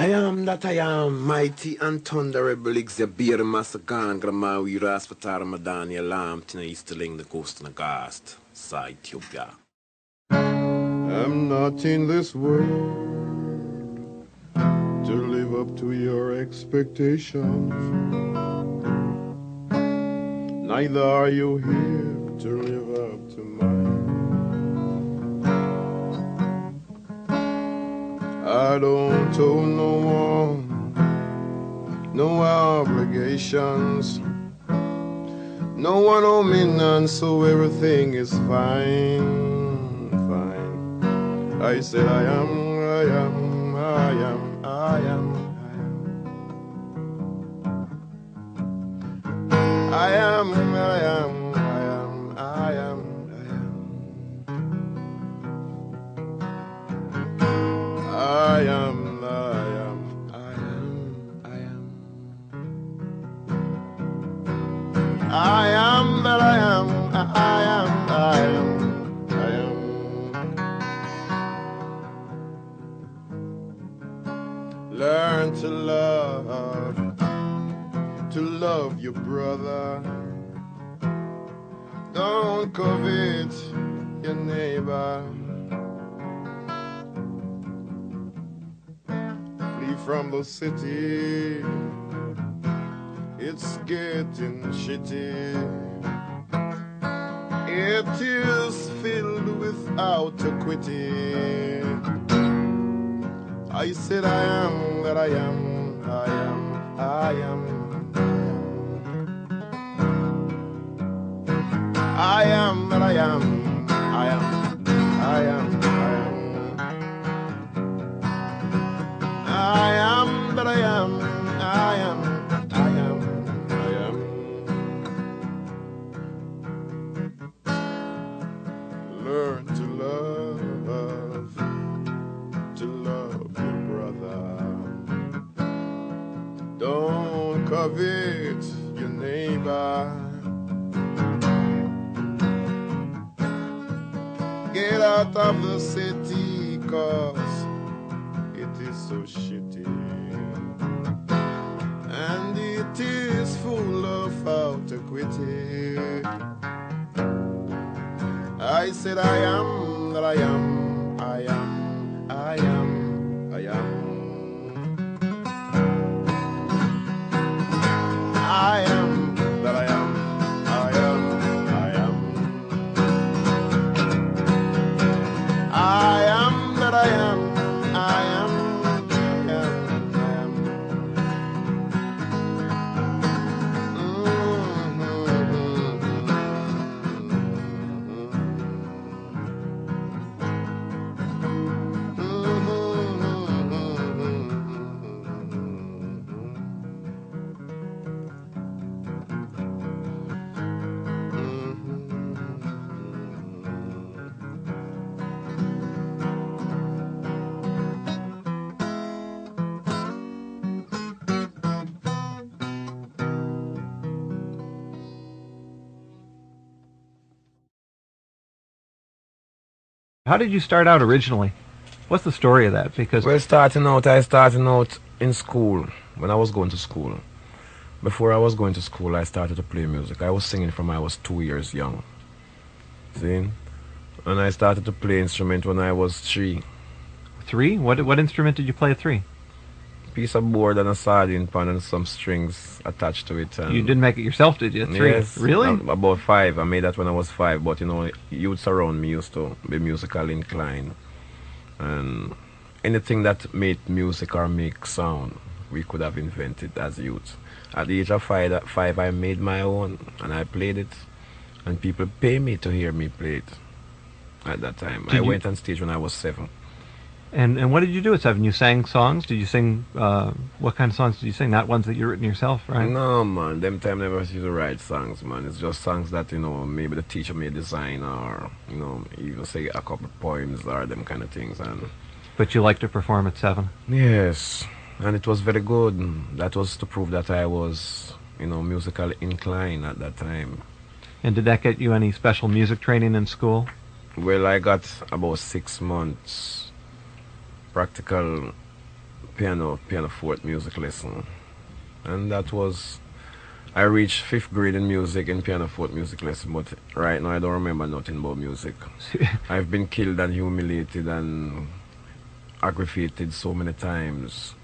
I am that I am, mighty and thunderable Xabir Masagan, Gramawi Raspatar Madani Alam, Tina Easterling, the Ghost and Sa Ethiopia. I'm not in this world to live up to your expectations. Neither are you here to live up to mine. I don't owe no one no obligations. No one owe me none, so everything is fine, fine. I said I am, I am, I am, I am, I am, I am, I am, city. It's getting shitty. It is filled without equity. I said I am that I am, I am, I am. I am that I am, I am, I am. I am, I am, How did you start out originally? What's the story of that? Because Well, starting out, I started out in school when I was going to school. Before I was going to school, I started to play music. I was singing from I was two years young. See? And I started to play instrument when I was three. three. What what instrument did you play at three? Piece of board and a sardine pan and some strings attached to it. And You didn't make it yourself, did you? Three. Yes, Really? ab- About five. I made that when I was five. But you know, youths around me used to be musical inclined, and anything that made music or make sound, we could have invented as youths. At the age of five, five, I made my own and I played it, and people pay me to hear me play it. At that time, Did I you- went on stage when I was seven. And and what did you do at seven? You sang songs. Did you sing? Uh, what kind of songs did you sing? Not ones that you written yourself, right? No, man. Them time never used to write songs, man. It's just songs that you know maybe the teacher may design or you know even say a couple poems or them kind of things. And But you like to perform at seven. yes, and it was very good. That was to prove that I was you know musically inclined at that time. And did that get you any special music training in school? Well, I got about six months practical piano, pianoforte music lesson. And that was, I reached fifth grade in music in pianoforte music lesson, but right now I don't remember nothing about music. I've been killed and humiliated and aggravated so many times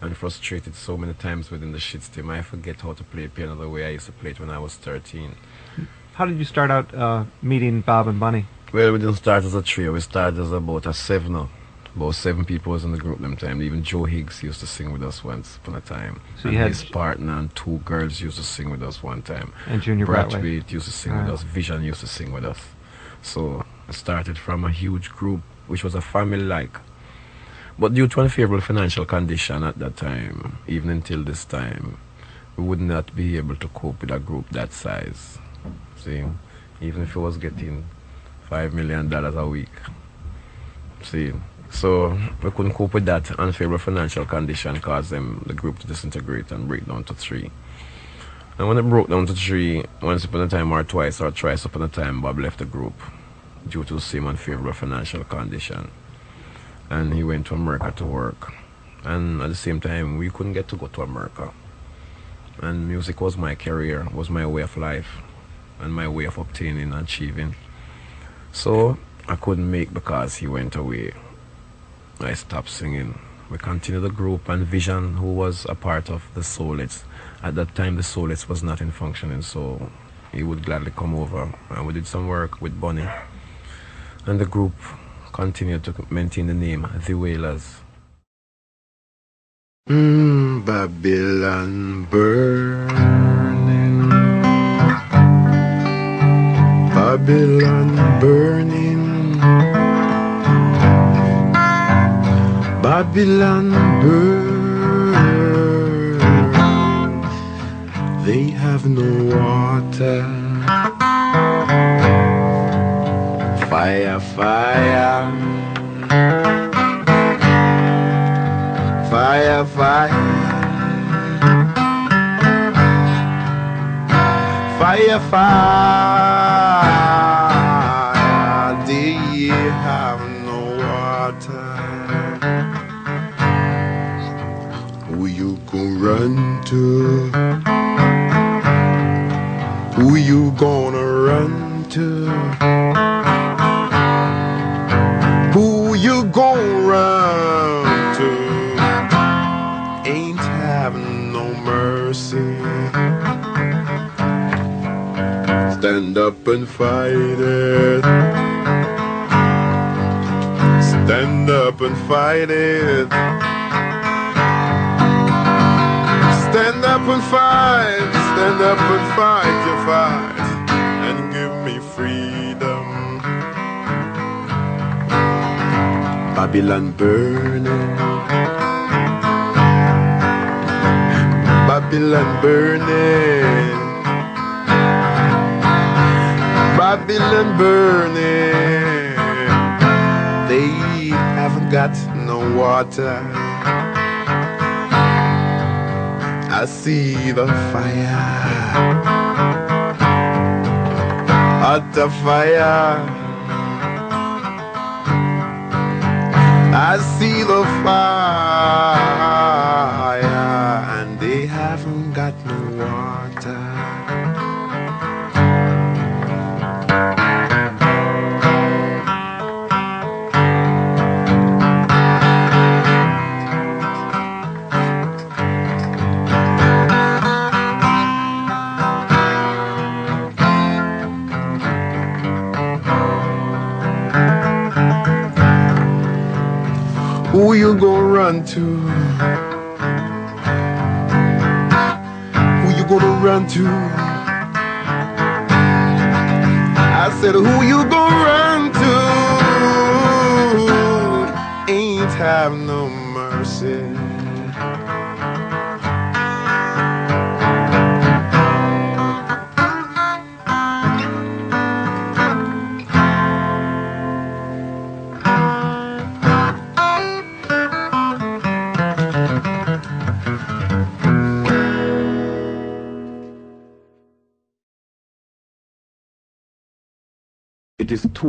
and frustrated so many times within the shit team. I forget how to play piano the way I used to play it when I was 13. How did you start out uh, meeting Bob and Bunny? Well, we didn't start as a trio. We started as about a seven. About seven people was in the group them time. Even Joe Higgs used to sing with us once upon a time. So and you had- his partner and two girls used to sing with us one time. And Junior Braithwaite. Used to sing Right. with us. Vision used to sing with us. So I started from a huge group, which was a family like. But due to unfavorable financial condition at that time, even until this time, we would not be able to cope with a group that size. See, even if it was getting five million dollars a week. See, so we couldn't cope with that unfavorable financial condition caused them the group to disintegrate and break down to three. And when it broke down to three, once upon a time or twice or thrice upon a time, Bob left the group due to the same unfavorable financial condition. And he went to America to work. And at the same time, we couldn't get to go to America. And music was my career, was my way of life, and my way of obtaining and achieving. So I couldn't make because he went away. I stopped singing. We continued the group and Vision, who was a part of the Soulettes. At that time, the Soulettes was not in functioning, so he would gladly come over. And we did some work with Bunny. And the group continued to maintain the name The Wailers. Mm, Babylon burning. Babylon burning. Babylon burn. They have no water. Fire, fire. Fire, fire. Fire, fire. Run to? Who you gonna run to? Who you gonna run to? Ain't having no mercy. Stand up and fight it. Stand up and fight it. Stand up and fight. Stand up and fight your fight. And give me freedom. Babylon burning. Babylon burning. Babylon burning. They haven't got no water. I see the fire. Hot the fire. I see the fire, Who you gonna run to? Who you gonna run to? I said, who you gonna run to? Ain't have no mercy.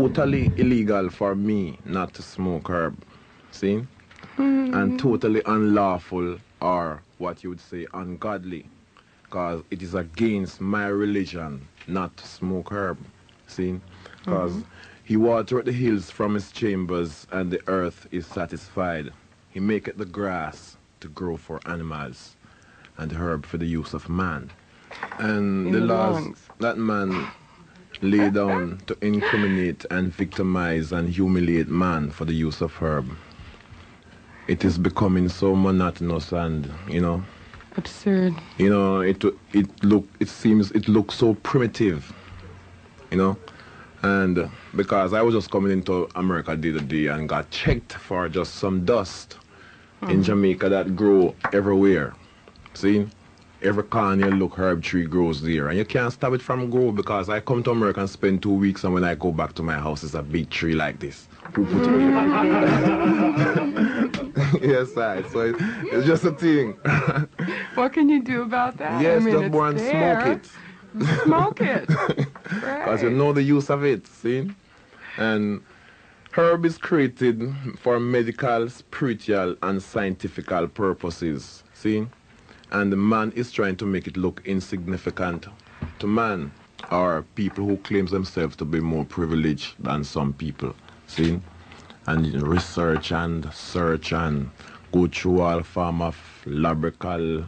Totally illegal for me not to smoke herb. See? Mm-hmm. and totally unlawful or what you would say ungodly because it is against my religion not to smoke herb see mm-hmm. because he watereth the hills from his chambers and the earth is satisfied he maketh the grass to grow for animals and herb for the use of man and In the the laws lungs. that man lay down to incriminate and victimize and humiliate man for the use of herb. It is becoming so monotonous and you know, Absurd. you know, it it look it seems it looks so primitive, you know, and because I was just coming into America the other day and got checked for just some dust in mm. Jamaica that grow everywhere. See, every corner you look, herb tree grows there, and you can't stop it from grow because I come to America and spend two weeks, and when I go back to my house, it's a big tree like this. Who put it here? yes, I. So it, it's just a thing. What can you do about that? yes, I mean, just it's go and there. smoke it. Smoke it. because you know the use of it, see? And herb is created for medical, spiritual, and scientific purposes, see? And the man is trying to make it look insignificant to man or people who claims themselves to be more privileged than some people, see? And research and search and go through all form of labrical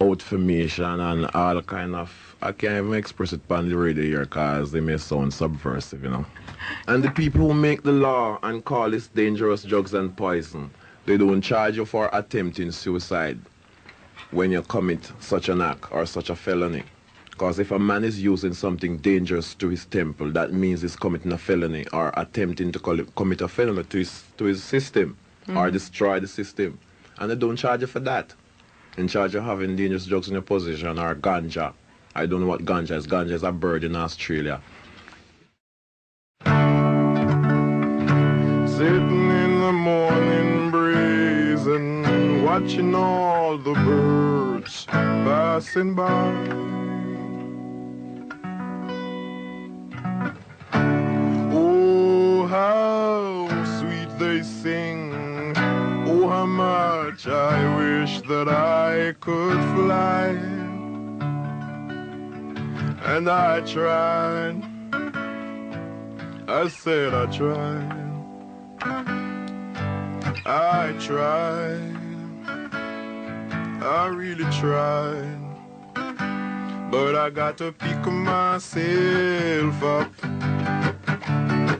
outformation and all kind of I can't even express it on the radio here cause they may sound subversive, you know. And the people who make the law and call this dangerous drugs and poison, they don't charge you for attempting suicide when you commit such an act or such a felony. Because if a man is using something dangerous to his temple, that means he's committing a felony or attempting to call commit a felony to his, to his system or hmm. destroy the system. And they don't charge you for that. In charge of having dangerous drugs in your possession or ganja. I don't know what ganja is. Ganja is a bird in Australia. Sitting in the morning breeze and watching all the birds passing by. Oh, how sweet they sing. Oh, how much I wish that I could fly. And I tried. I said I tried. I tried. I really tried. But I got to pick myself up,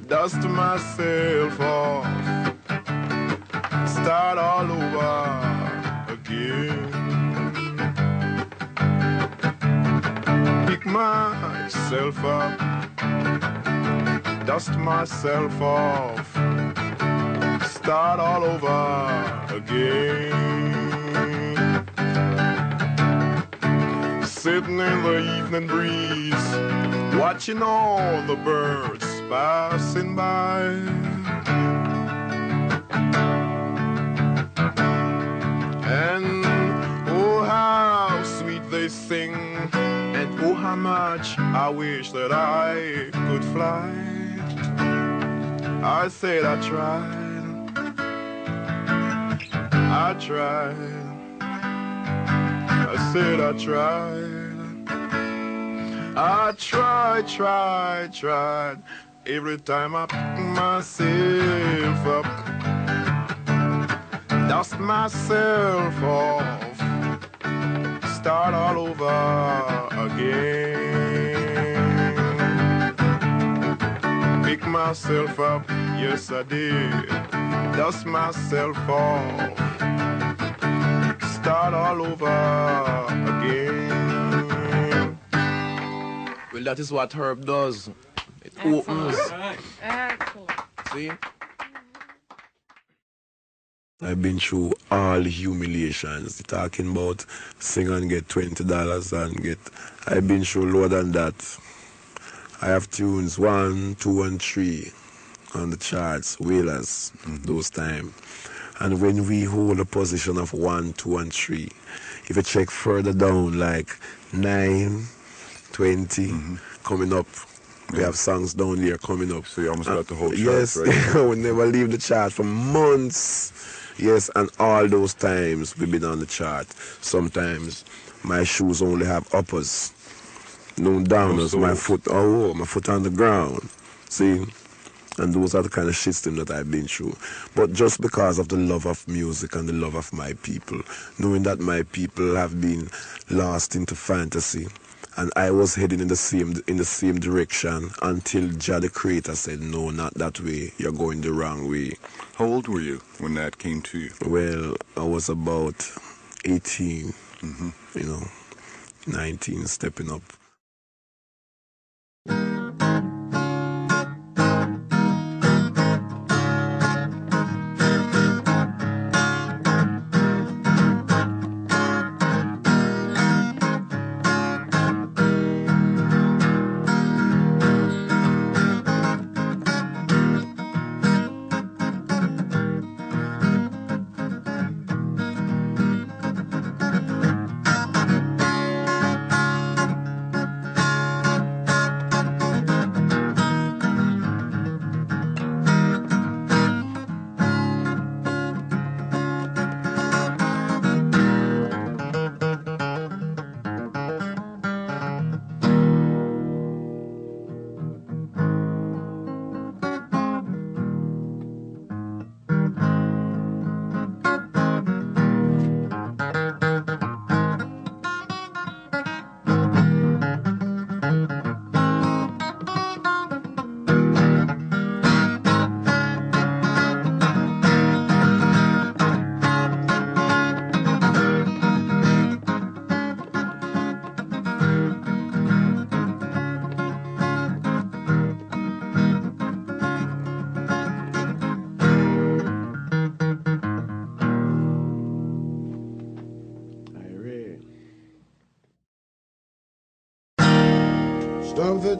dust myself off, start all over again. Pick myself up, dust myself off start all over again. Sitting in the evening breeze, watching all the birds passing by. And oh, how sweet they sing, and oh, how much I wish that I could fly. I said I tried. I tried. I said I tried. I tried, tried, tried. Every time I pick myself up, dust myself off, start all over again. Pick myself up, yes I did. Dust myself off, start all over Well, that is what herb does. It opens. Excellent. See? I've been through all humiliations. Talking about sing and get twenty dollars and get. I've been through lower than that. I have tunes one, two, and three on the charts, Wailers, those time. And when we hold a position of one, two, and three, if you check further down, like nine, 20, mm-hmm. coming up, we have songs down here coming up. So you almost got the whole chart, yes, right? we never leave the chart for months. Yes, and all those times we've been on the chart. Sometimes my shoes only have uppers, no downers. Oh, my foot, oh, oh, my foot on the ground. See, and those are the kind of shitstorm that I've been through. But just because of the love of music and the love of my people, knowing that my people have been lost into fantasy, and I was heading in the same in the same direction until Jah the Creator said, "No, not that way. You're going the wrong way." How old were you when that came to you? Well, I was about 18, hmm you know, 19, stepping up.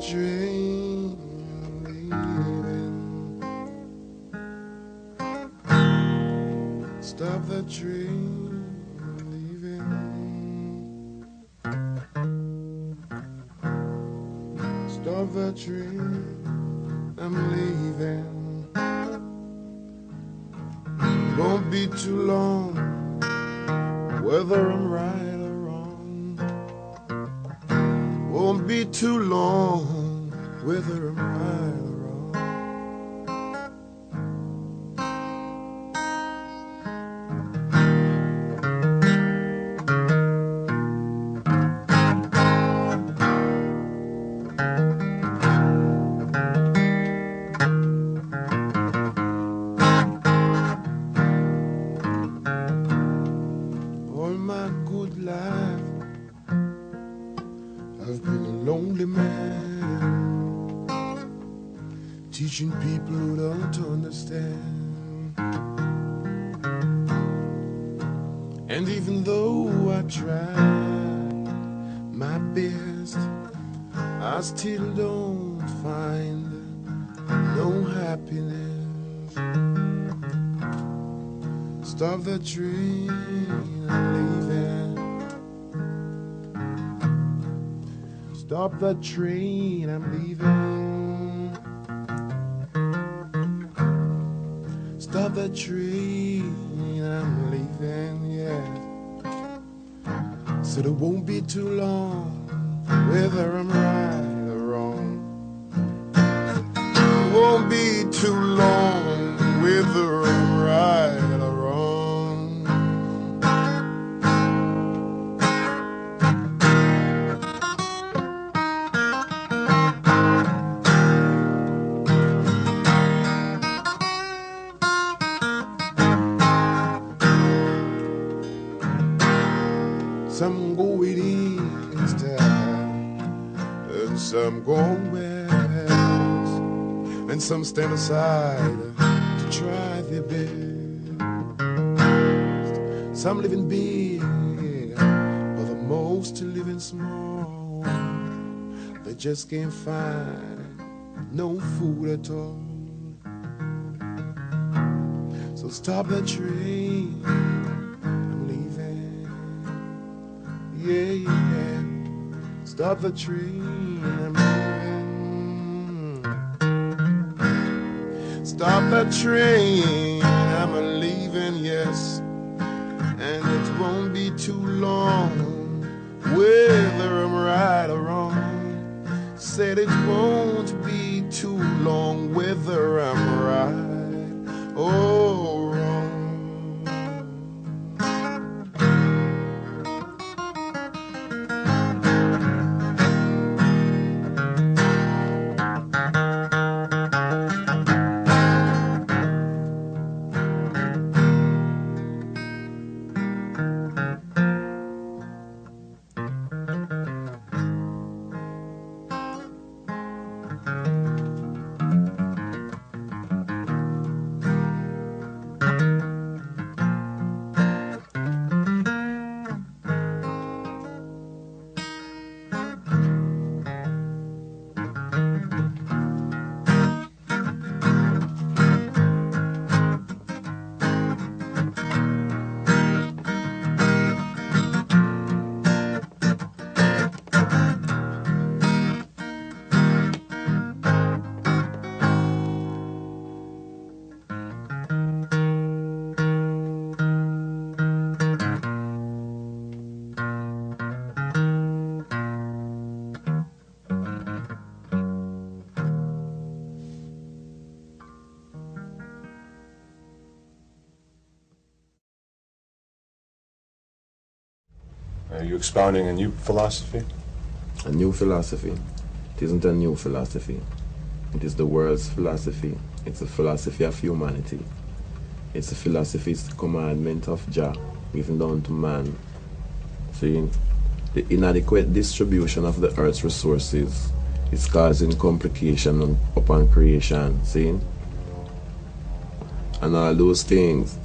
Train leaving. Stop the leaving. Stop the train, I'm leaving. Won't be too long long, whether I'm And even though I tried my best, I still don't find no happiness. Stop the train, I'm leaving. Stop the train, I'm leaving. Stop the train, I'm leaving, yeah. Said it won't be too long, whether I'm right or wrong. It Won't be too long, some stand aside to try their best. Some living big, but the most to live in small. They just can't find no food at all. So stop the train. I'm leaving. Yeah, yeah. Stop the train. I'm leaving. Stop the train. I'm leaving. Yeah. yes, and it won't be too long. Whether I'm right or wrong, said it won't be too long. Whether I'm right or you expounding a new philosophy? A new philosophy. It isn't a new philosophy. It is the world's philosophy. It's a philosophy of humanity. It's a philosophy, it's the commandment of Jah given down to man. See, the inadequate distribution of the earth's resources is causing complication upon creation. See? And all those things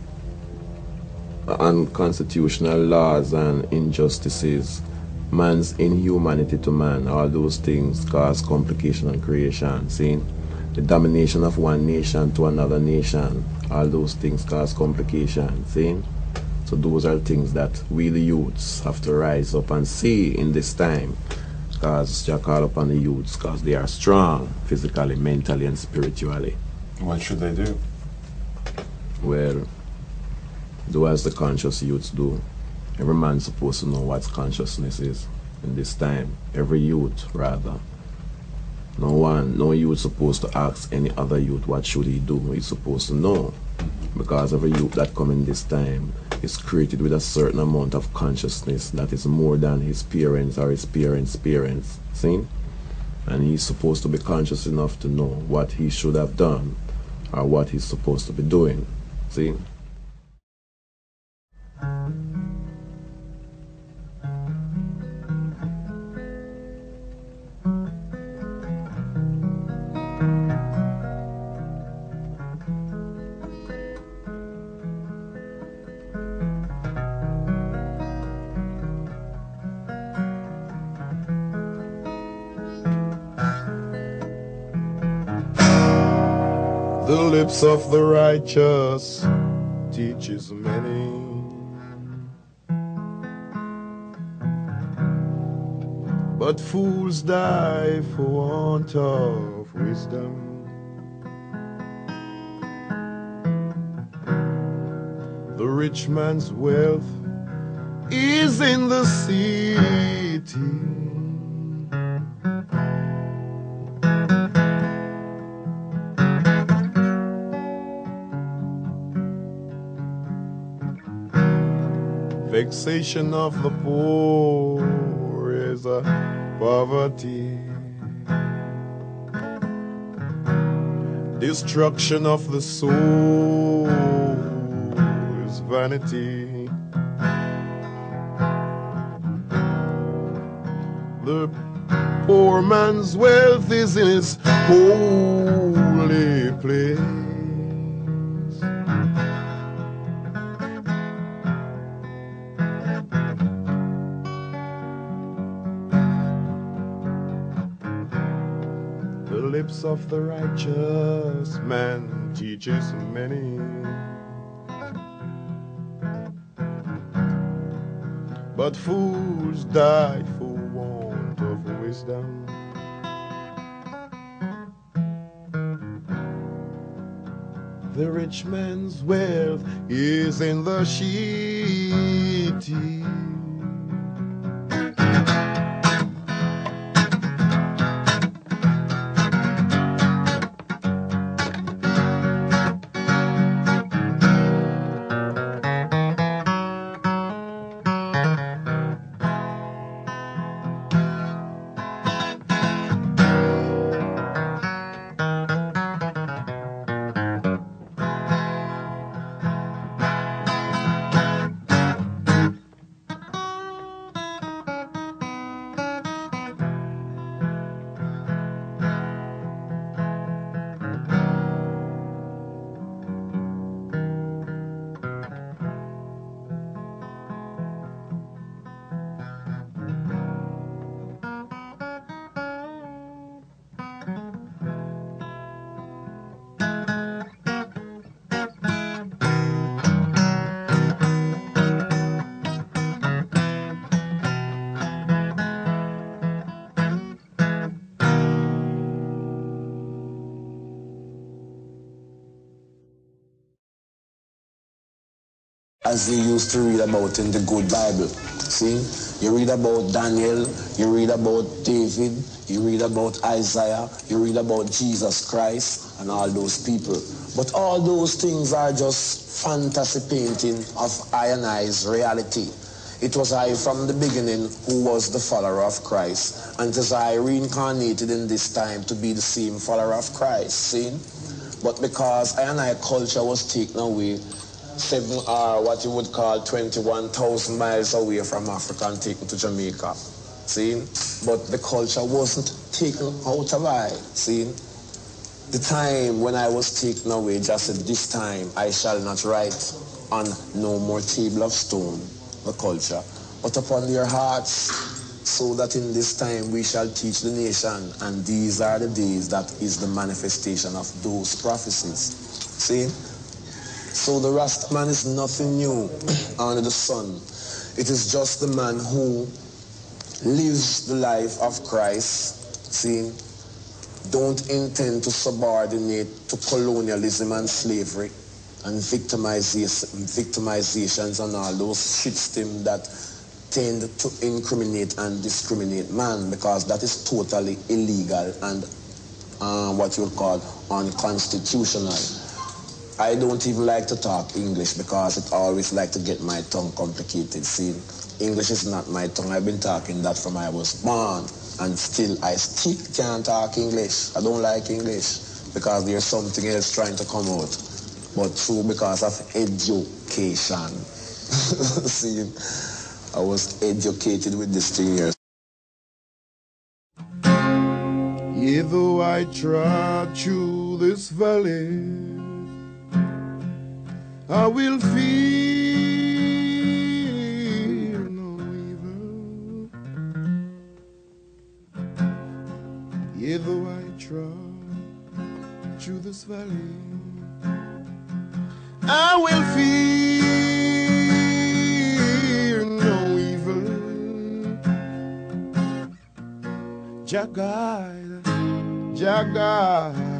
unconstitutional laws and injustices, man's inhumanity to man, all those things cause complication and creation. See? The domination of one nation to another nation, all those things cause complication. See? So those are things that we the youths have to rise up and see in this time. Because Jah call upon the youths because they are strong physically, mentally and spiritually. What should they do? Well, do as the conscious youths do. Every man's supposed to know what consciousness is in this time. Every youth, rather. No one, no youth supposed to ask any other youth what should he do. He's supposed to know. Because every youth that come in this time is created with a certain amount of consciousness that is more than his parents or his parents' parents. See? And he's supposed to be conscious enough to know what he should have done or what he's supposed to be doing. See? Lips of the righteous teaches many. But fools die for want of wisdom. The rich man's wealth is in the city. Vexation of the poor is a poverty. Destruction of the soul is vanity. The poor man's wealth is in his holy place. Of the righteous man teaches many. But fools die for want of wisdom. The rich man's wealth is in the city. To read about in the good Bible. See, you read about Daniel, you read about David, you read about Isaiah, you read about Jesus Christ and all those people. But all those things are just fantasy painting of I and I's reality. It was I from the beginning who was the follower of Christ. And it is I reincarnated in this time to be the same follower of Christ. See? But because I and I culture was taken away, seven or what you would call 21,000 miles away from Africa and taken to Jamaica. See? But the culture wasn't taken out of I. See? The time when I was taken away, just said, this time I shall not write on no more table of stone, the culture, but upon their hearts, so that in this time we shall teach the nation, and these are the days that is the manifestation of those prophecies. See? So the Rastaman is nothing new under the sun. It is just the man who lives the life of Christ, see, don't intend to subordinate to colonialism and slavery and victimization, victimizations and all those systems that tend to incriminate and discriminate man because that is totally illegal and uh, what you call unconstitutional. I don't even like to talk English because it always like to get my tongue complicated. See, English is not my tongue. I've been talking that from I was born, and still I still can't talk English. I don't like English because there's something else trying to come out. But true because of education. See, I was educated with this thing here. Though I trod through this valley, I will fear no evil. Yea, though I trod through this valley, I will fear no evil. Jah guide, Jah guide,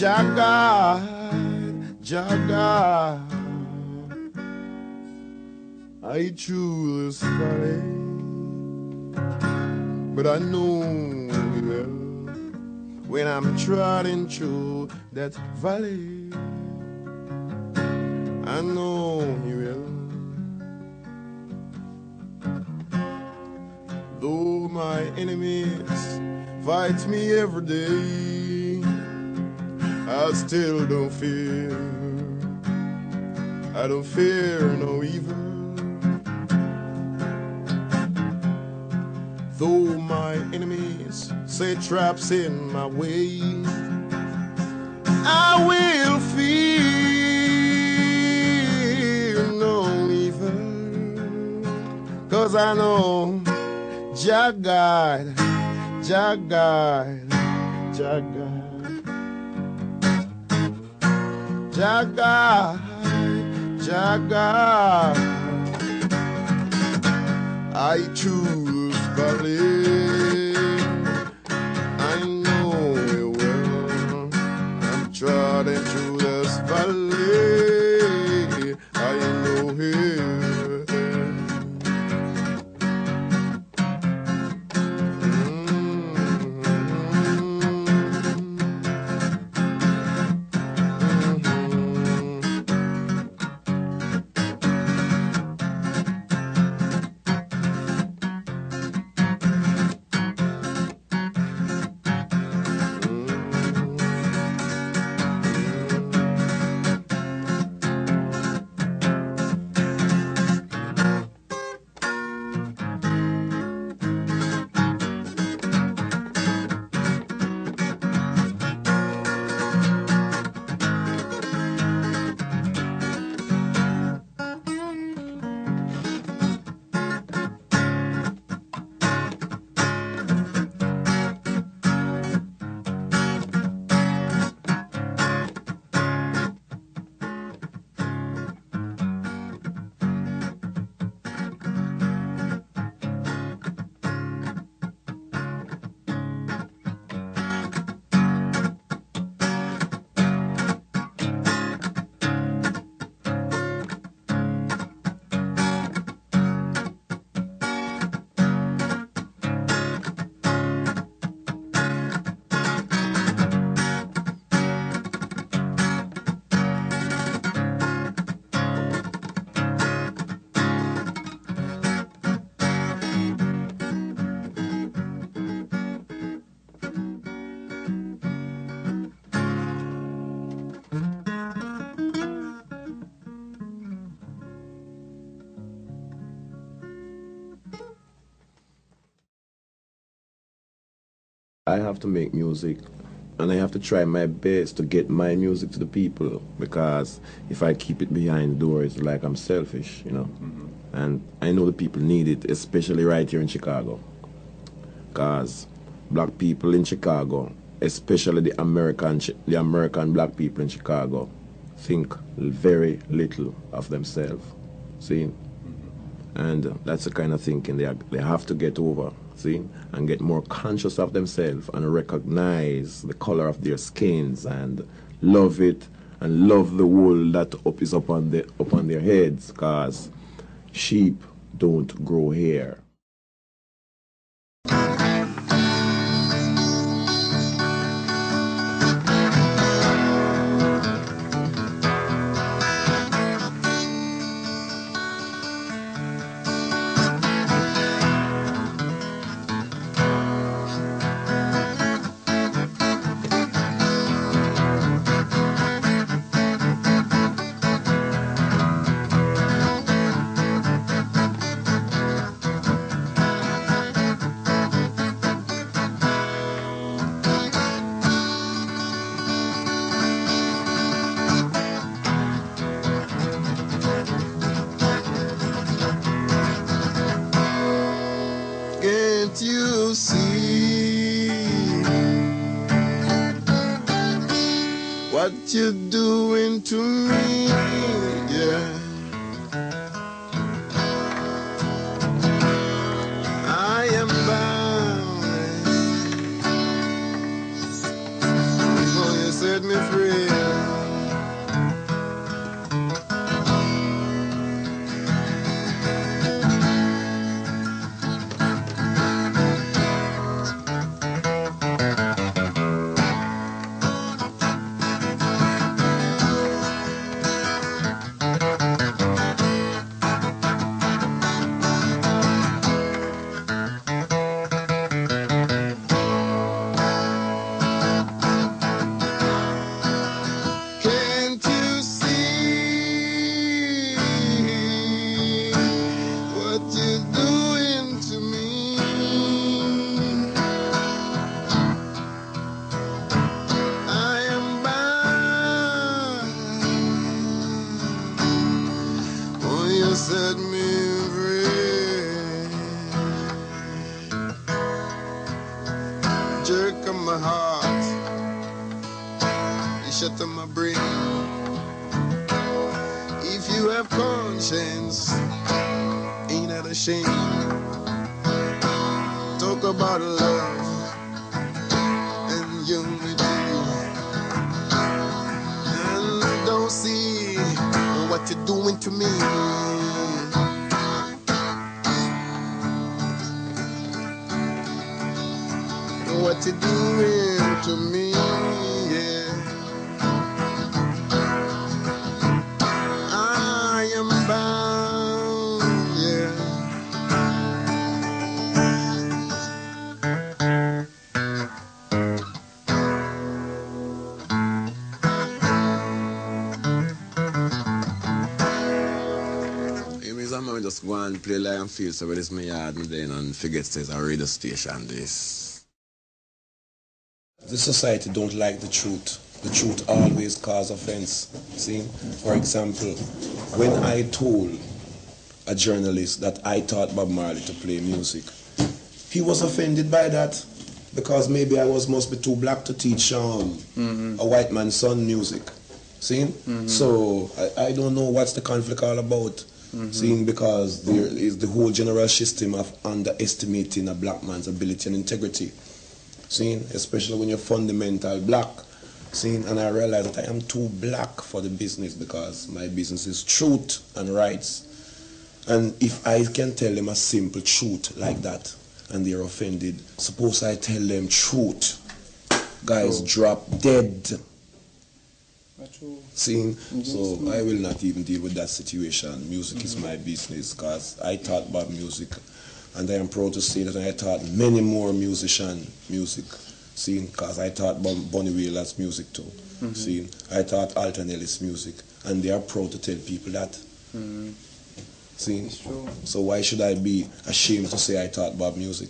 Jah guide, Jah guide. I choose valley, but I know we will when I'm trotting through that valley. I know you will. Though my enemies fight me every day, I still don't fear. I don't fear no evil. Though my enemies set traps in my way, I will fear no evil. Cause I know Jah guide, Jah guide, Jah guide, Jah guide. I choose valley. Have to make music and I have to try my best to get my music to the people because if I keep it behind the doors, like I'm selfish, you know. And I know the people need it, especially right here in Chicago. Because black people in Chicago, especially the American, the American black people in Chicago, think very little of themselves. See? And uh, that's the kind of thinking they, are, they have to get over, see, and get more conscious of themselves and recognize the color of their skins and love it and love the wool that up is upon, the, upon their heads because sheep don't grow hair. Just go and play Lion Field so where this my yard and then and forget there's a radio station this. The society don't like the truth. The truth always cause offense. See? For example, when I told a journalist that I taught Bob Marley to play music, he was offended by that because maybe I was must be too black to teach um, a white man's son music. See? So I, I don't know what's the conflict all about. Mm-hmm. Seeing because there is the whole general system of underestimating a black man's ability and integrity. Seeing, especially when you're fundamental black. Seeing, and I realize that I am too black for the business because my business is truth and rights. And if I can tell them a simple truth like that and they're offended, suppose I tell them truth, guys drop dead. Seeing, mm-hmm. so mm-hmm. I will not even deal with that situation. Music is mm-hmm. my business because I taught about music and I am proud to say that I taught many more musician music. Seeing, because I taught Bon- Bunny Wailer's music too. Seeing, I taught Alton Ellis music and they are proud to tell people that. See? So why should I be ashamed to say I taught Bob music?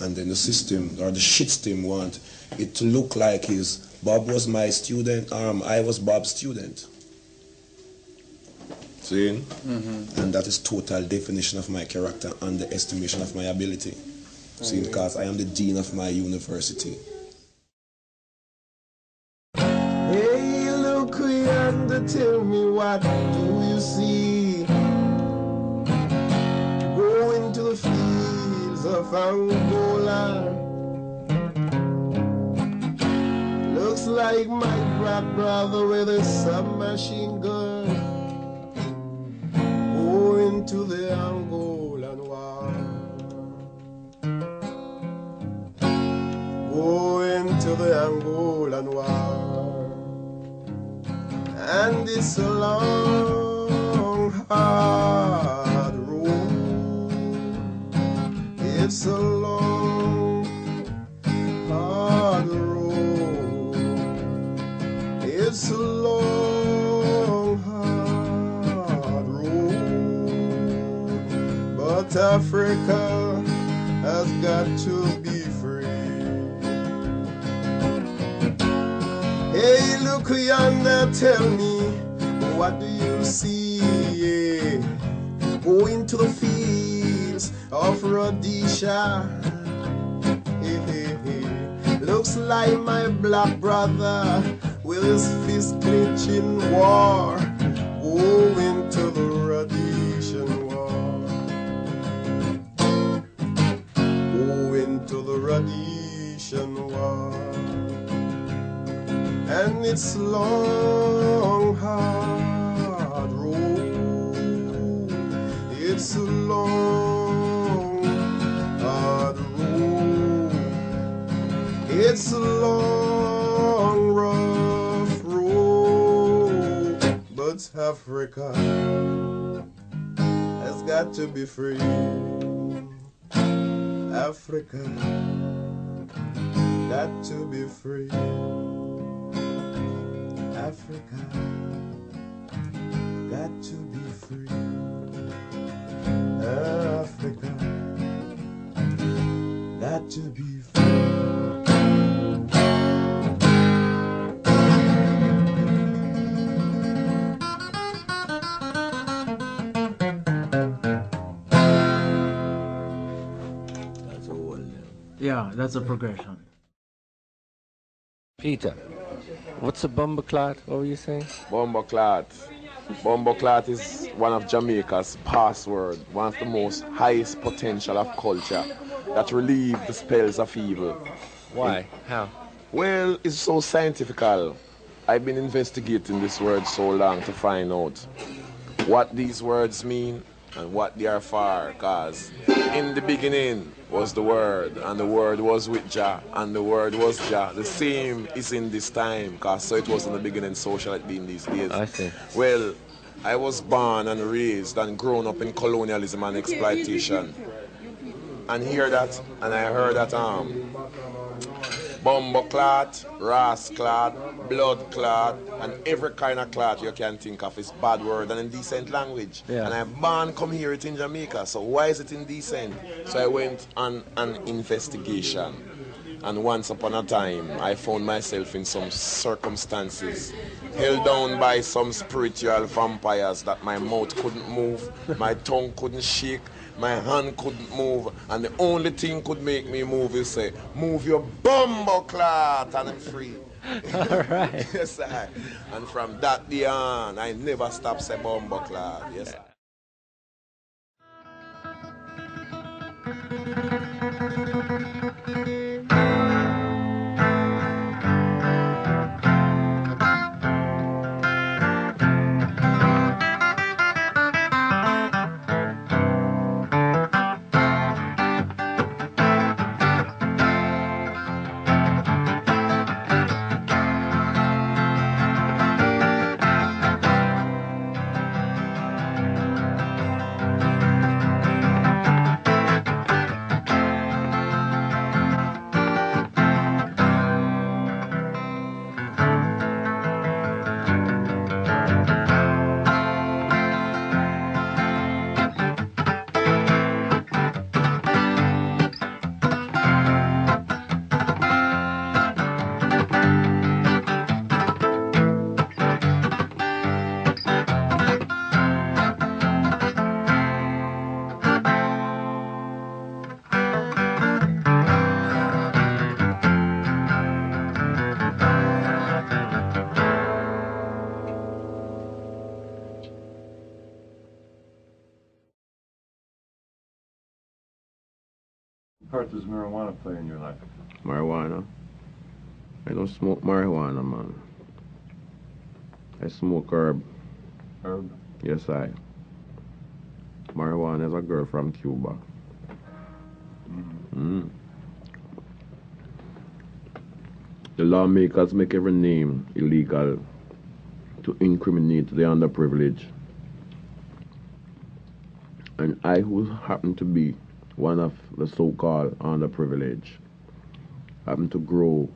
And then the system or the shit system want it to look like is Bob was my student, um, I was Bob's student. See? And that is total definition of my character and the estimation of my ability. See, because I am the dean of my university. Hey, look yonder, tell me what do you see? Go into the fields of Angola. Like my black brother with a submachine gun. Go into the Angolan war. Go into the Angolan war. And it's a long, hard road. It's a But Africa has got to be free. Hey, look yonder, tell me, what do you see? Yeah. Go into the fields of Rhodesia. Hey, hey, hey. Looks like my black brother with his fist clenching war. It's long hard road. It's a long hard road. It's a long rough road, but Africa has got to be free. Africa got to be free. Africa got to be free. Africa got to be free. That's a whole Yeah, that's a progression. Peter, what's a bumbleclot? What were you saying? Bomboclat. Bomboclat is one of Jamaica's password, one of the most highest potential of culture that relieve the spells of evil. Why? How? Well, it's so scientifical. I've been investigating this word so long to find out what these words mean and what they are for. Cause in the beginning was the word, and the word was with Jah, and the word was Jah. The same is in this time, cause so it was in the beginning, so shall it be in these days. I see. Well, I was born and raised and grown up in colonialism and exploitation. And hear that, and I heard that um bumbo clot, ras clot, blood clot, and every kind of clot you can think of is bad word and indecent language. Yeah. And I born come here it in Jamaica, so why is it indecent? So I went on an investigation. And once upon a time, I found myself in some circumstances held down by some spiritual vampires that my mouth couldn't move, my tongue couldn't shake, my hand couldn't move, and the only thing could make me move is say, move your bumbo clot, and I'm free. All right. yes, I. And from that day on, I never stop say bumbo clot. Yes. What play in your life? Marijuana. I don't smoke marijuana, man. I smoke herb. Herb? Yes, I. Marijuana is a girl from Cuba. Mm. The lawmakers make every name illegal to incriminate the underprivileged. And I, who happen to be one of the so-called underprivileged, happen to grow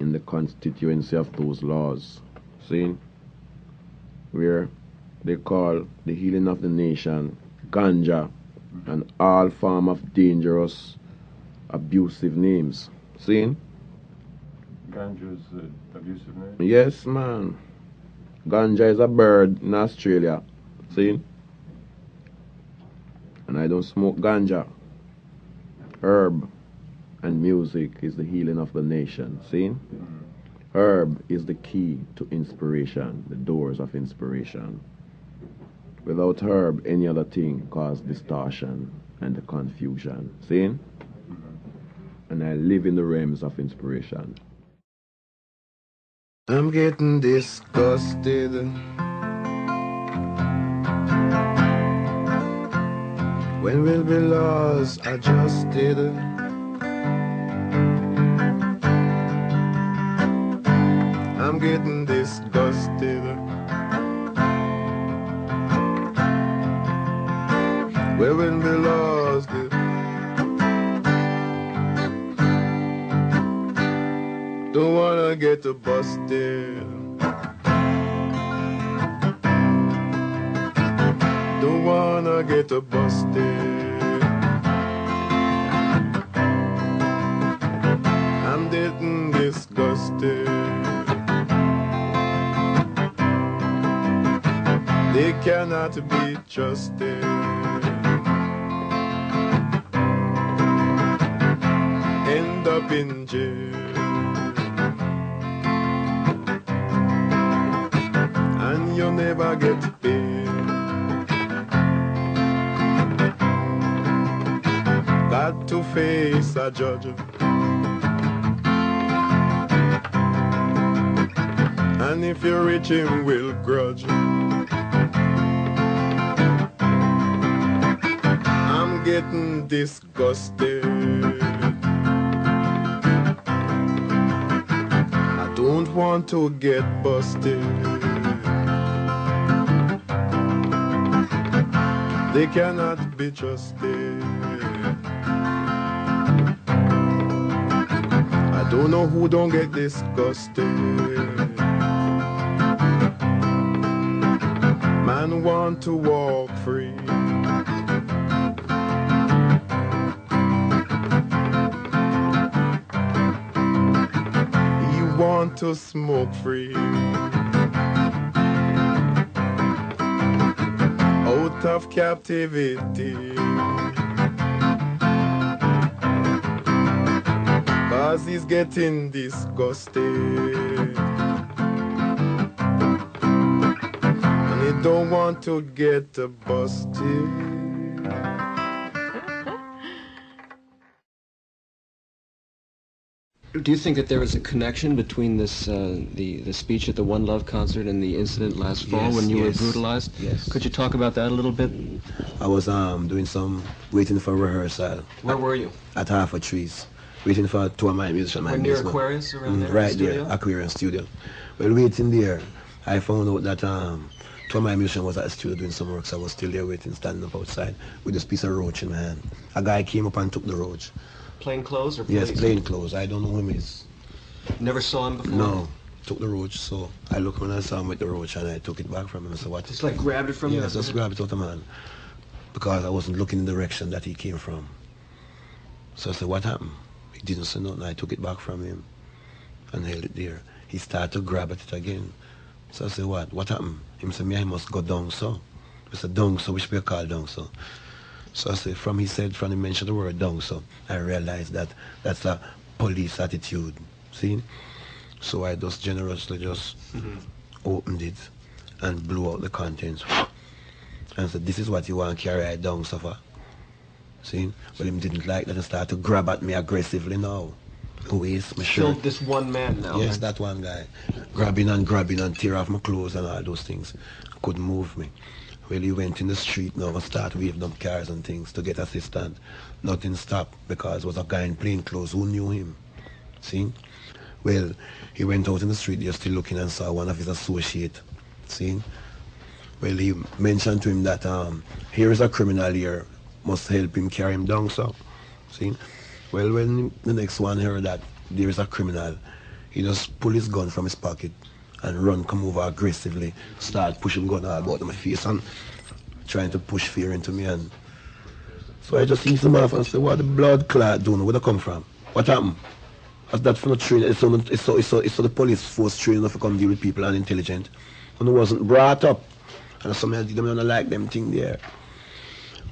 in the constituency of those laws. See? Where they call the healing of the nation ganja and all form of dangerous, abusive names. See? Ganja is an abusive name? Yes, man. Ganja is a bird in Australia. See? And I don't smoke ganja. Herb and music is the healing of the nation. See? Herb is the key to inspiration, the doors of inspiration. Without herb, any other thing cause distortion and the confusion. See? And I live in the realms of inspiration. I'm getting disgusted. When will be lost, I just didn't. I'm getting disgusted. Where will be laws? Don't wanna get busted. Don't wanna get busted. I'm getting disgusted. They cannot be trusted. End up in jail. and you'll never get Got to face a judge. And if you're rich, him will grudge. I'm getting disgusted. I don't want to get busted. They cannot be trusted. Don't know who don't get disgusted. Man want to walk free. He want to smoke free. Out of captivity. Cause he's getting disgusted. And he don't want to get busted. Do you think that there is a connection between this, uh, the the speech at the One Love concert and the incident last fall Yes, when you yes, were brutalized? yes. Could you talk about that a little bit? I was um doing some waiting for rehearsal. Where were you? At Half a Trees, waiting for two of my musicians. my We're near. Aquarius, around Mm, there, Right studio? there, Aquarius Studio. Well, waiting there, I found out that um two of my musicians was at the studio doing some work, so I was still there waiting, standing up outside with this piece of roach in my hand. A guy came up and took the roach. Plain clothes or Yes, plain clothes. I don't know who he is. Never saw him before. No, took the roach. So I looked when I saw him with the roach and I took it back from him. I said, what? Just like grabbed it from you? Yes, just grabbed it out of my hand. Because I wasn't looking in the direction that he came from. So I said, what happened? He didn't say nothing. I took it back from him and held it there. He started to grab at it again. So I said, what? What happened? He said, me, I must go down so. I said, down so, which we call down so. So I said, from he said, from he mentioned the word down so, I realized that that's a police attitude. See? So I just generously just mm-hmm. opened it and blew out the contents. And said, this is what you want to carry down, so far. See? But him didn't like that and started to grab at me aggressively now. Who is my Still shirt. this one man now. Yes, that one guy. Grabbing and grabbing and tear off my clothes and all those things. Couldn't move me. Well, he went in the street now and started waving up cars and things to get assistance. Nothing stopped because it was a guy in plain clothes who knew him. See? Well, he went out in the street, just still looking and saw one of his associates. See? Well, he mentioned to him that um, here is a criminal here, must help him carry him down, so. See? Well, when the next one heard that there is a criminal, he just pull his gun from his pocket and run, come over aggressively, start pushing gun all about my face and trying to push fear into me. And so I just eased him off and said, what the blood clot doing? Where they come from? What happened? As that for not training, it's so, it's so, it's so, it's so the police force training to come deal with people and intelligent. And it wasn't brought up. And some of them don't like them thing there.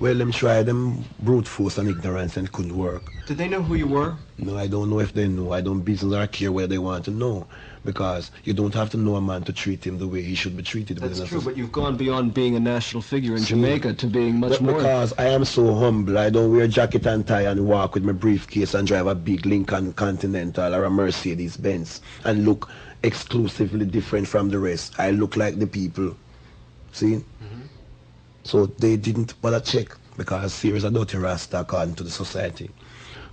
Well, them try them brute force and ignorance and couldn't work. Did they know who you were? No, I don't know if they know. I don't business or care where they want to know. Because you don't have to know a man to treat him the way he should be treated. That's true, but you've gone beyond being a national figure in See, Jamaica to being much more. Because I am so humble. I don't wear jacket and tie and walk with my briefcase and drive a big Lincoln Continental or a Mercedes Benz and look exclusively different from the rest. I look like the people. See? Mm-hmm. So they didn't bother check because serious a dirty rasta according to the society.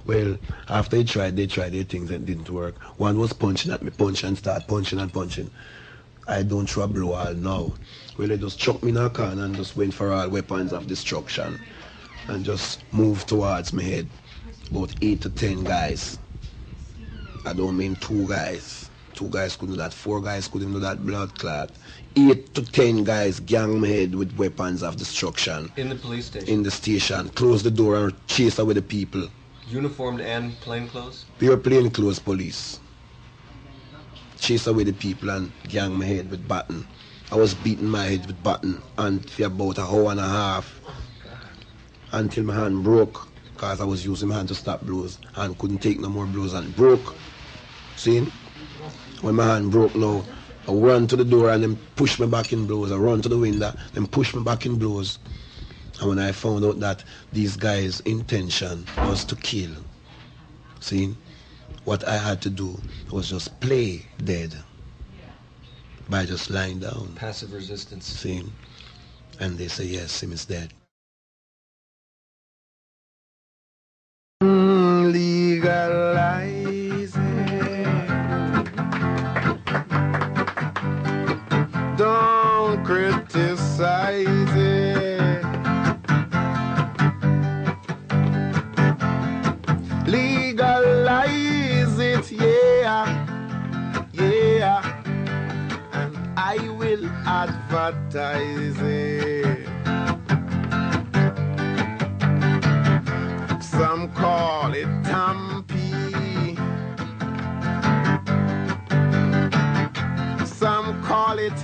Well, after they tried, they tried their things and didn't work. One was punching at me, punching and start punching and punching. I don't blow all now. Well, they just chucked me in a can and just went for all weapons of destruction and just moved towards my head. About eight to ten guys. I don't mean two guys. Two guys couldn't do that. Four guys couldn't do that blood clot. Eight to ten guys gang my head with weapons of destruction In the police station. in the station. Close the door and chase away the people. Uniformed and plainclothes? Pure plain clothes police. Chase away the people and gang my head with baton. I was beating my head with baton and for about a hour and a half until my hand broke because I was using my hand to stop blows and couldn't take no more blows and broke. See? When my hand broke now, I run to the door and then push me back in blows. I run to the window, then push me back in blows. And when I found out that these guys' intention was to kill, see, what I had to do was just play dead. by just lying down. Passive resistance. See? And they say, yes, him is dead. Legalize will advertise it. Some call it Tampi. Some call it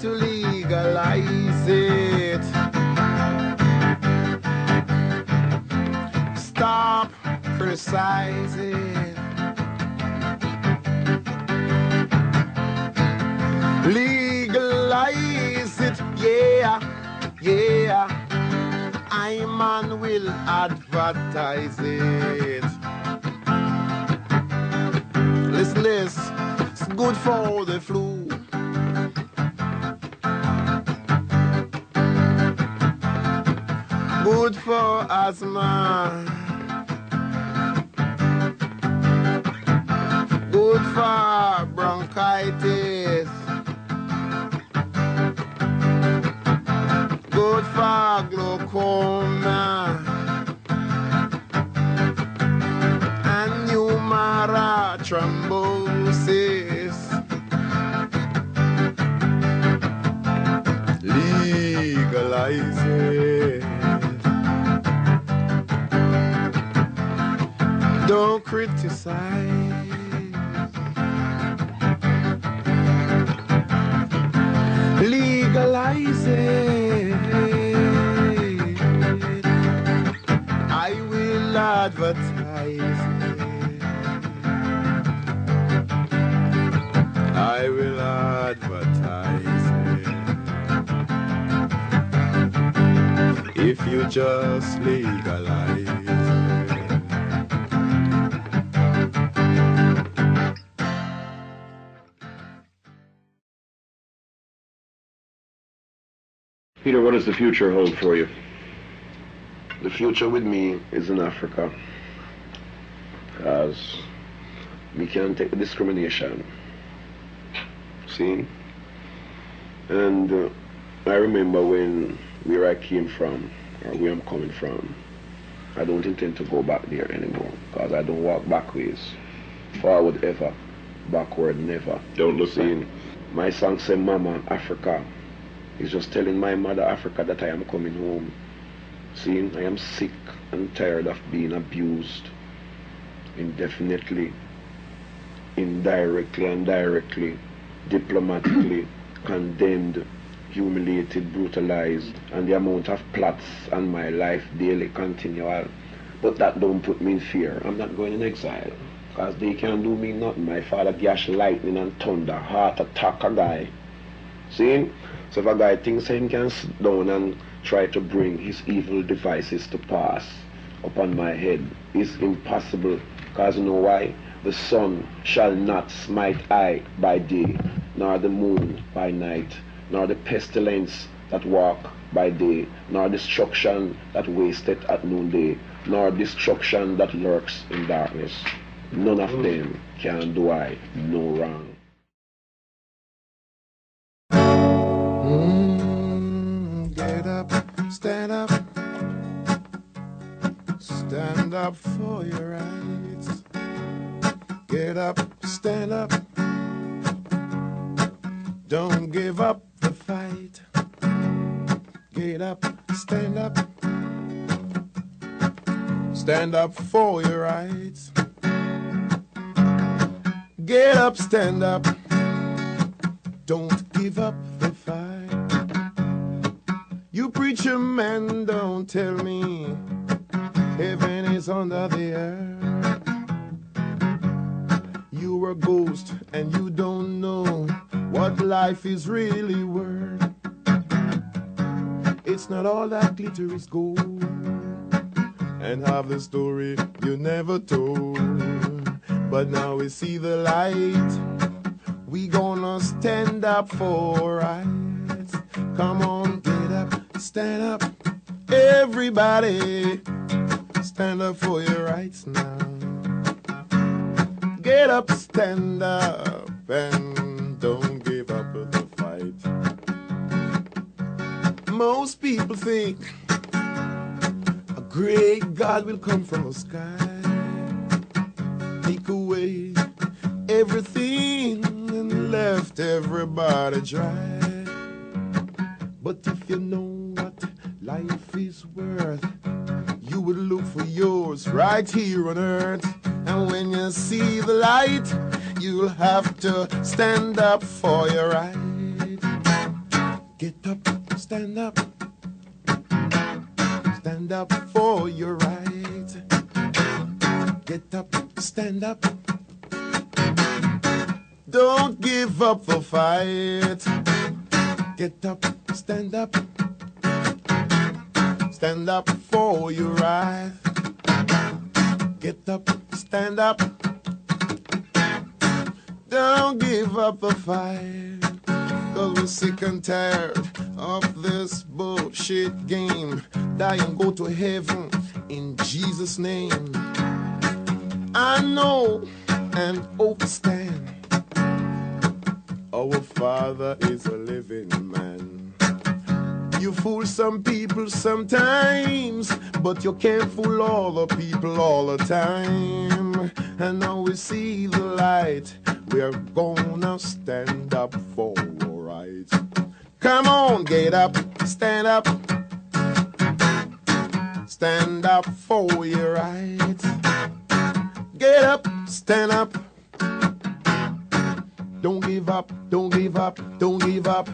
to legalize it. Stop criticizing. Legalize it, yeah, yeah. I man will advertise it. Listen this, it's good for the flu. Good for asthma. Good for bronchitis. Good for glaucoma. And you pneumara thrombosis. Criticize. Legalize it. I will advertise it. I will advertise it. If you just legalize does the future hold for you? The future with me is in Africa. Because we can't take the discrimination. See? And uh, I remember when where I came from, or where I'm coming from, I don't intend to go back there anymore. Because I don't walk backwards. Forward ever. Backward never. Don't look See? My song say Mama, Africa. He's just telling my mother Africa that I am coming home. Seeing I am sick and tired of being abused indefinitely, indirectly and directly, diplomatically, condemned, humiliated, brutalized, and the amount of plots on my life daily continual. But that don't put me in fear. I'm not going in exile. Because they can't do me nothing. My father gash lightning and thunder, heart attack a guy. See? So if a guy thinks he can sit down and try to bring his evil devices to pass upon my head, it's impossible. Because you know why? The sun shall not smite I by day, nor the moon by night, nor the pestilence that walk by day, nor destruction that wasteth at noonday, nor destruction that lurks in darkness. None of mm. them can do I no wrong. Stand up, stand up for your rights. Get up, stand up, don't give up the fight. Get up, stand up, stand up for your rights. Get up, stand up. Don't give up the fight. You preacher man, don't tell me heaven is under the earth. You're a ghost and you don't know what life is really worth. It's not all that glitter is gold, and half the story you never told. But now we see the light. We gonna stand up for rights. Come on, stand up. Everybody, stand up for your rights now. Get up, stand up, and don't give up the fight. Most people think a great God will come from the sky take away everything and left everybody dry. But if you know life is worth, you would look for yours right here on earth. And when you see the light, you'll have to stand up for your right. Get up, stand up, stand up for your right. Get up, stand up. Don't give up the fight. Get up, stand up. Stand up for your right. Get up, stand up. Don't give up the fight. Cause we're sick and tired of this bullshit game. Die and go to heaven in Jesus' name. I know and understand. Our Father is a living man. You fool some people sometimes, but you can't fool all the people all the time. And now we see the light, we're gonna stand up for our rights. Come on, get up, stand up, stand up for your rights. Get up, stand up. Don't give up, don't give up, don't give up.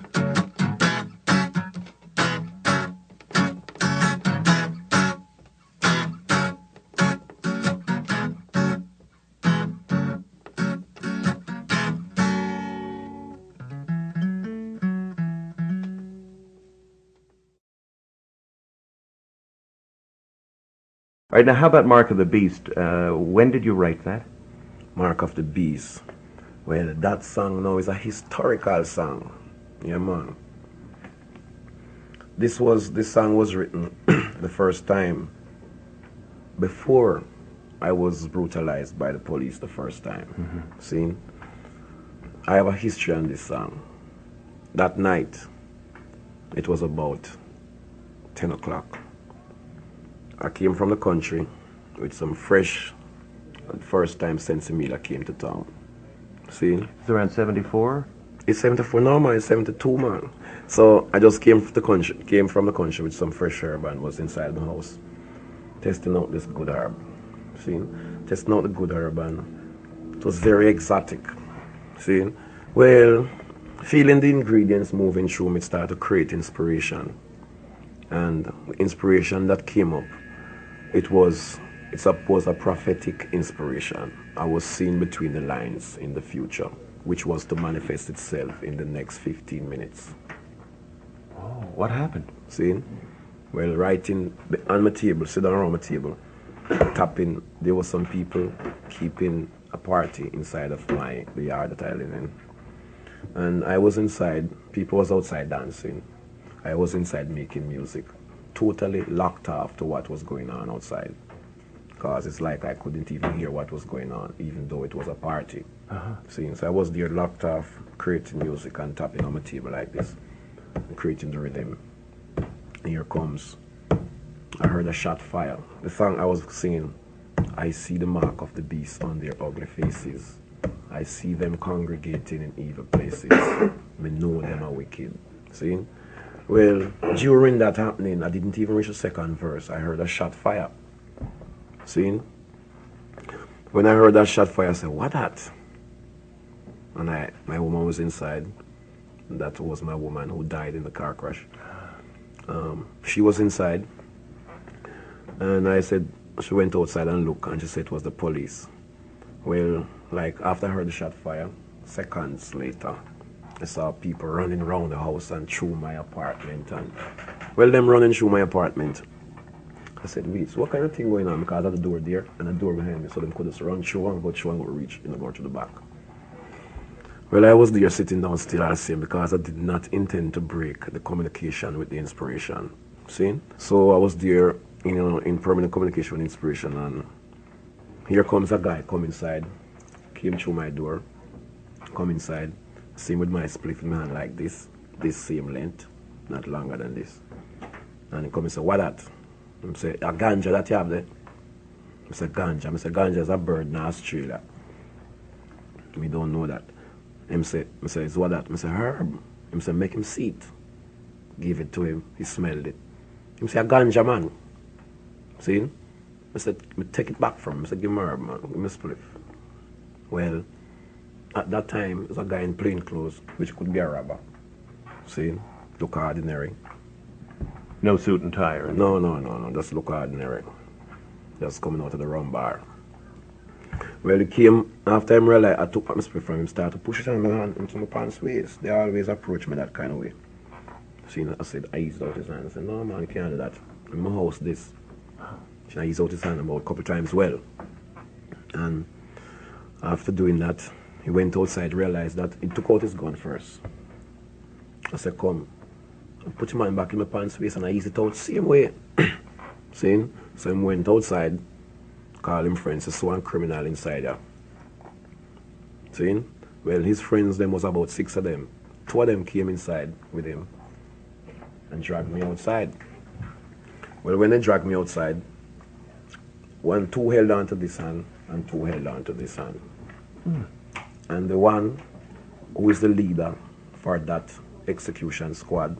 All right, now how about Mark of the Beast? Uh, when did you write that? Mark of the Beast. Well, that song now is a historical song. Yeah, man. This was this song was written the first time before I was brutalized by the police the first time. Mhm. See, I have a history on this song. That night, it was about ten o'clock. I came from the country with some fresh, first time Sensimilla came to town. See? It's around 74? It's 74 now, man. It's 72, man. So I just came from the country, came from the country with some fresh herb and was inside the house, testing out this good herb. See? Testing out the good herb and it was very exotic. See? Well, feeling the ingredients moving through me started to create inspiration. And the inspiration that came up, it was it's a, was a prophetic inspiration. I was seeing between the lines in the future, which was to manifest itself in the next 15 minutes. Oh, what happened? Seeing? Well, writing on my table, sitting around my table, tapping. There were some people keeping a party inside of my the yard that I live in, and I was inside. People was outside dancing. I was inside making music, totally locked off to what was going on outside, because it's like I couldn't even hear what was going on, even though it was a party. Uh-huh. See, so I was there locked off, creating music and tapping on my table like this, creating the rhythm. And Here comes. I heard a shot fire. The song I was singing, I see the mark of the beast on their ugly faces. I see them congregating in evil places. Me know them are wicked. See? Well, during that happening, I didn't even reach the second verse. I heard a shot fire. See? When I heard that shot fire, I said, What that? And I, my woman was inside. That was my woman who died in the car crash. Um, she was inside, and I said she went outside and looked, and she said it was the police. Well, like after I heard the shot fire, seconds later, I saw people running around the house and through my apartment, and well, them running through my apartment. I said, wait, so what kind of thing going on? Because I had the door there and a door behind me, so them could just run through and go through and go reach, know, go to the back. Well, I was there sitting down still the same because I did not intend to break the communication with the inspiration. See? So I was there, you know, in permanent communication with inspiration, and here comes a guy come inside, came through my door, come inside, see with my my hand like this, this same length, not longer than this. And he come and say, what that? I say, a ganja that you have there. I say, ganja. I say, ganja is a bird in Australia. We don't know that. Him say, I say, it's what that? I say, herb. Him say, make him see it. Give it to him. He smelled it. Him say, a ganja man. See? I said, take it back from him. I said, give me herb, man. Give me spliff. Well, at that time, there was a guy in plain clothes, which could be a robber. See? Look ordinary. No suit and tie? No, no, no, no. Just look ordinary. Just coming out of the rum bar. Well, he came after him realized I took my spray from him, started to push it on my hand into my pants waist. They always approach me that kind of way. See, I said, I eased out his hand. I said, no, man, you can't do that. In my house, this. I eased out his hand about a couple times well. And after doing that, he went outside, realized that he took out his gun first. I said, come. I put him hand back in my pants waist and I eased it out same way. See? So he went outside, called him friends, I saw one criminal inside there. See? Well, his friends, there was about six of them. Two of them came inside with him and dragged me outside. Well, when they dragged me outside, one, two held on to this hand and two held on to this hand. Hmm. And the one who is the leader for that execution squad,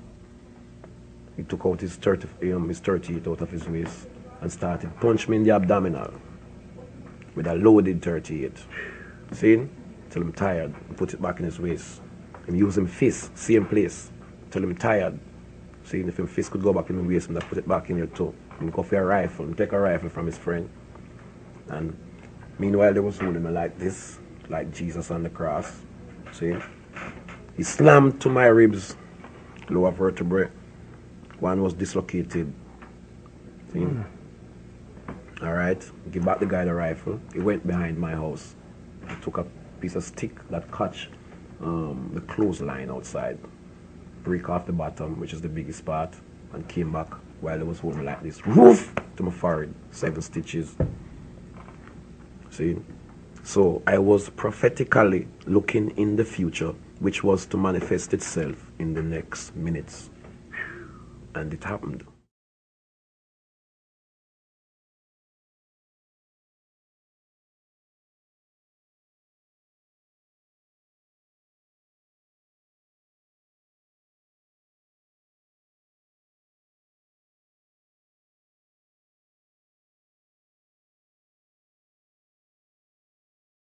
he took out his 30, um, his 38 out of his waist and started punch me in the abdominal with a loaded 38. See? Till I'm tired. And put it back in his waist. And use him fist, same place. Till I'm tired. See, if him fist could go back in my waist, and I put it back in your toe. And go for a rifle, and take a rifle from his friend. And meanwhile, they was holding me like this, like Jesus on the cross. See? He slammed to my ribs, lower vertebrae. One was dislocated. See? Mm. All right, give back the guy the rifle. He went behind my house. He took a piece of stick that catch um, the clothesline outside, break off the bottom, which is the biggest part, and came back while it was holding like this, roof to my forehead, seven stitches. See, so I was prophetically looking in the future, which was to manifest itself in the next minutes, and it happened.